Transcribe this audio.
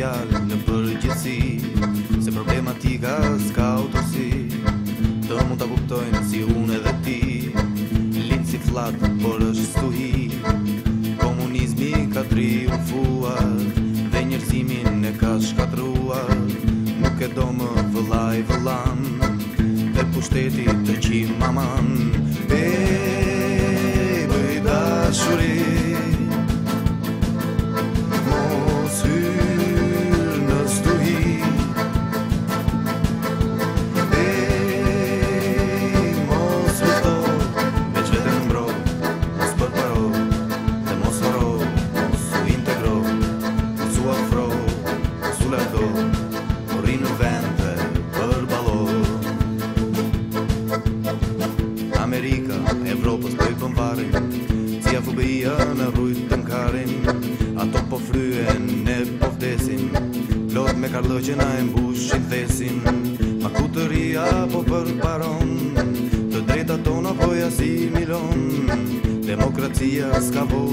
fjalë në përgjithësi Se problematika s'ka autorësi Të mund të kuptojnë si unë edhe ti Linë si flatë, por është stuhi Komunizmi ka triumfuar Dhe njërzimin e ka shkatruar Nuk e do më vëlaj vëlan Dhe pushtetit të qimë maman Shqipëria në rrujtë të nkarin Ato po fryen, ne po vdesin Lot me karlojqena e mbushin thesin Ma ku të po për paron Të drejta tona po jasimilon Demokracia s'ka vo